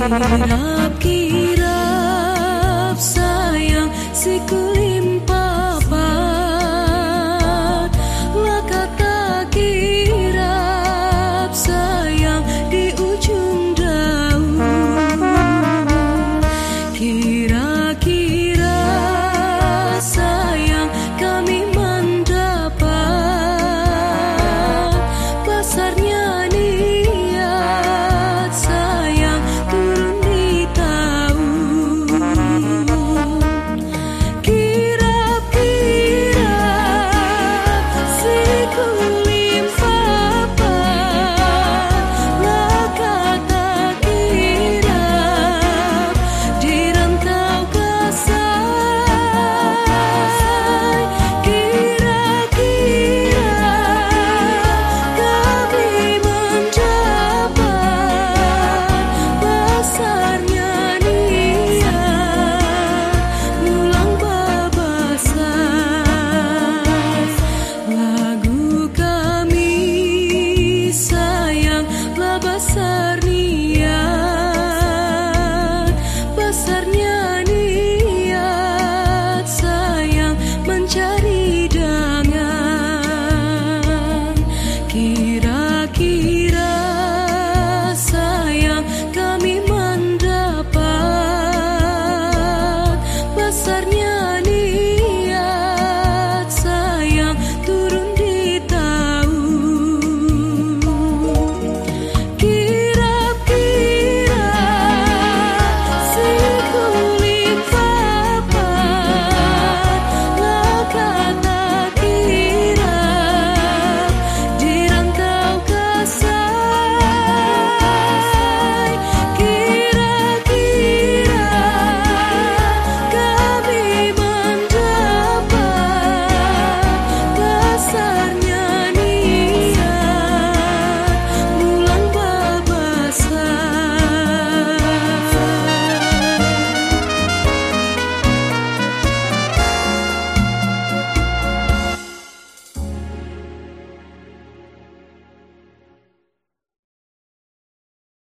आपकी You.